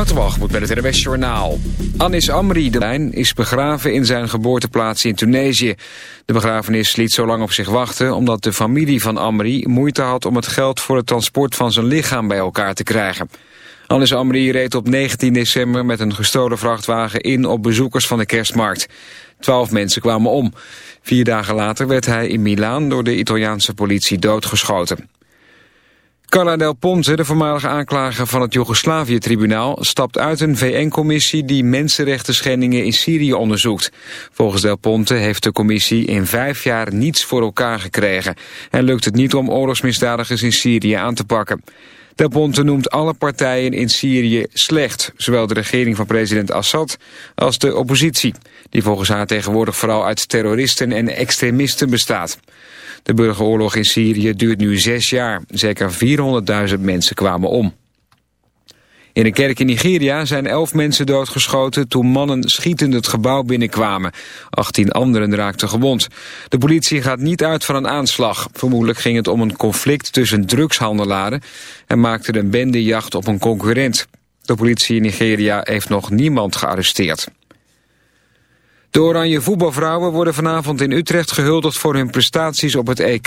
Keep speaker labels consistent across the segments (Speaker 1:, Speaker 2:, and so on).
Speaker 1: Waterwalgemoed met het RWS Journaal. Anis Amri, de lijn, is begraven in zijn geboorteplaats in Tunesië. De begrafenis liet zo lang op zich wachten... omdat de familie van Amri moeite had om het geld voor het transport van zijn lichaam bij elkaar te krijgen. Anis Amri reed op 19 december met een gestolen vrachtwagen in op bezoekers van de kerstmarkt. Twaalf mensen kwamen om. Vier dagen later werd hij in Milaan door de Italiaanse politie doodgeschoten. Carla Del Ponte, de voormalige aanklager van het Joegoslavië-tribunaal... stapt uit een VN-commissie die mensenrechten schendingen in Syrië onderzoekt. Volgens Del Ponte heeft de commissie in vijf jaar niets voor elkaar gekregen... en lukt het niet om oorlogsmisdadigers in Syrië aan te pakken. Del Ponte noemt alle partijen in Syrië slecht, zowel de regering van president Assad als de oppositie... die volgens haar tegenwoordig vooral uit terroristen en extremisten bestaat. De burgeroorlog in Syrië duurt nu zes jaar. Zeker 400.000 mensen kwamen om. In een kerk in Nigeria zijn elf mensen doodgeschoten toen mannen schietend het gebouw binnenkwamen. 18 anderen raakten gewond. De politie gaat niet uit van een aanslag. Vermoedelijk ging het om een conflict tussen drugshandelaren en maakte een bendejacht op een concurrent. De politie in Nigeria heeft nog niemand gearresteerd. De Oranje voetbalvrouwen worden vanavond in Utrecht gehuldigd voor hun prestaties op het EK.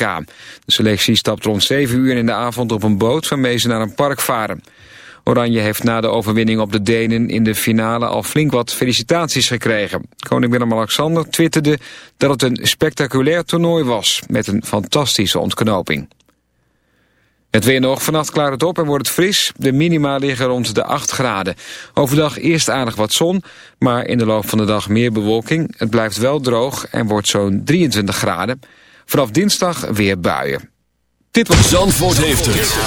Speaker 1: De selectie stapt rond 7 uur in de avond op een boot waarmee ze naar een park varen. Oranje heeft na de overwinning op de Denen in de finale al flink wat felicitaties gekregen. Koning Willem-Alexander twitterde dat het een spectaculair toernooi was met een fantastische ontknoping. Het weer nog. Vannacht klaart het op en wordt het fris. De minima liggen rond de 8 graden. Overdag eerst aardig wat zon, maar in de loop van de dag meer bewolking. Het blijft wel droog en wordt zo'n 23 graden. Vanaf dinsdag weer buien.
Speaker 2: Dit was Zandvoort heeft het.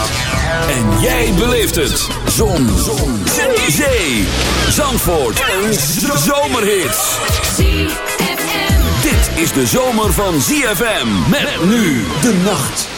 Speaker 2: En jij beleeft het. Zon. zon. Zee. Zee. Zandvoort. Een zomerhit. Dit is de zomer van ZFM. Met nu de nacht.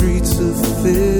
Speaker 3: Streets of Philadelphia?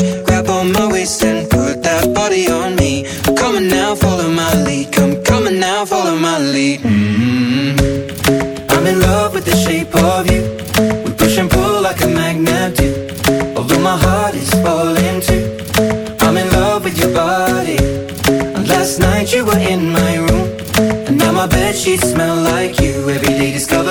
Speaker 4: smell like you. Every day discovering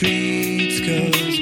Speaker 3: streets cause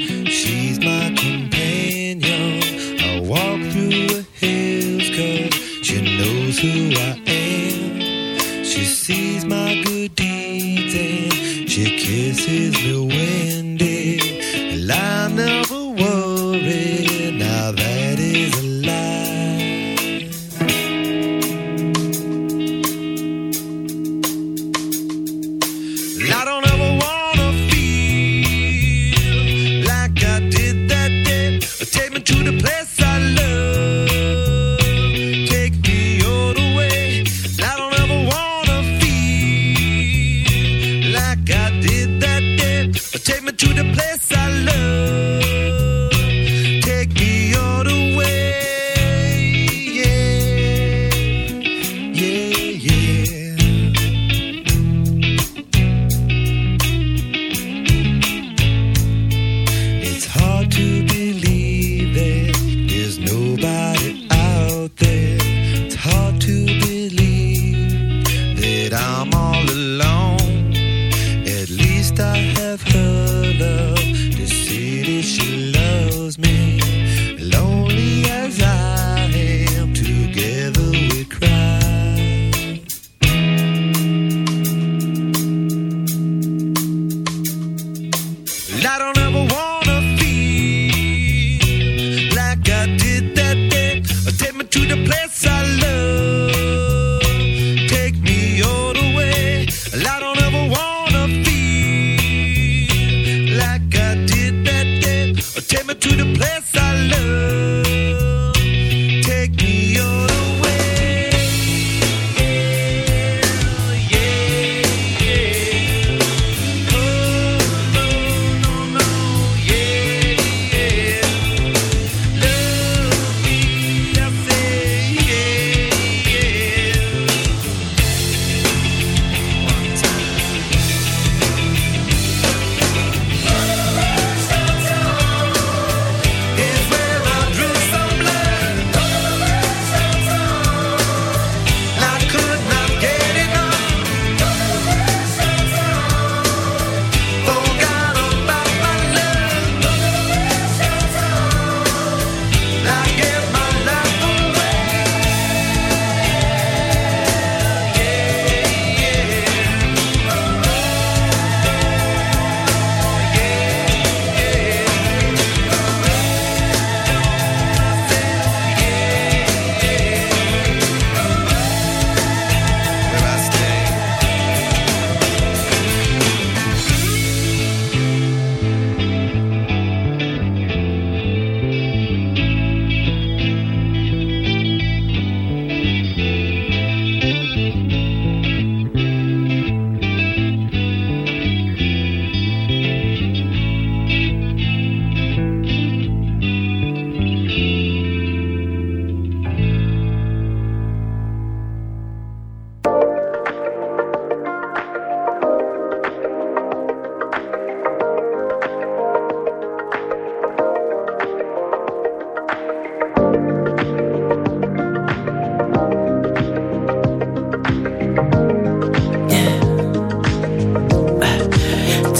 Speaker 3: to the place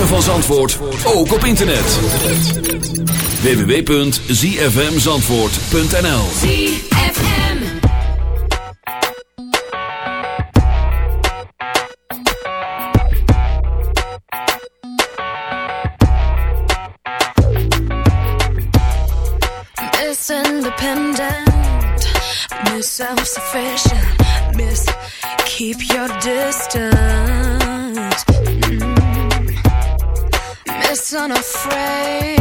Speaker 2: ritme van Zandvoort ook op internet. www.zfmzandvoort.nl ZFM
Speaker 5: Miss independent Miss self-sufficient Miss keep your distance unafraid.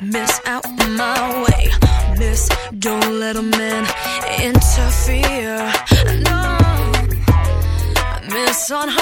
Speaker 5: Miss out my way. Miss, don't let a man interfere. No, miss on her.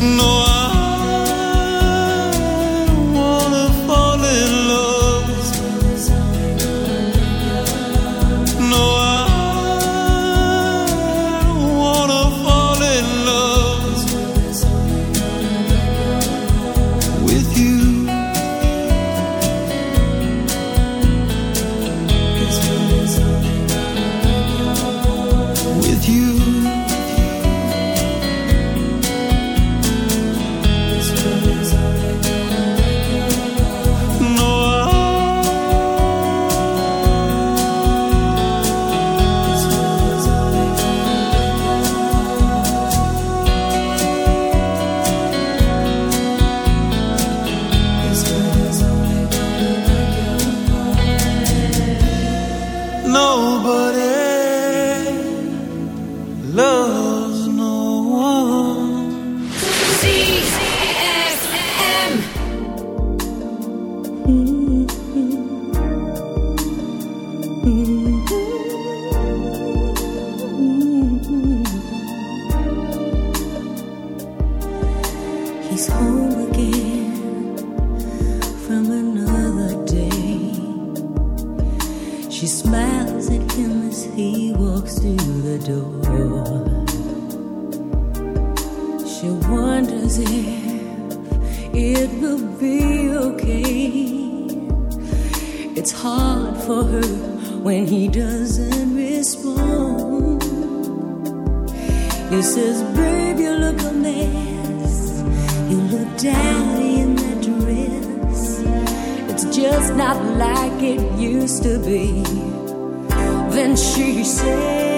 Speaker 3: No like
Speaker 6: it used to be. Then she
Speaker 7: said.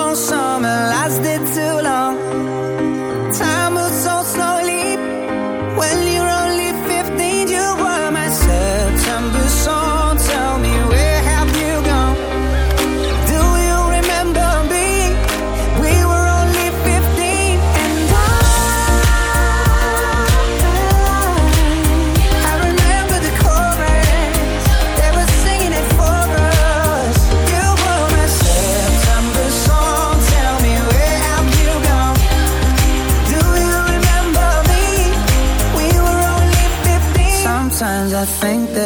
Speaker 4: summer lasted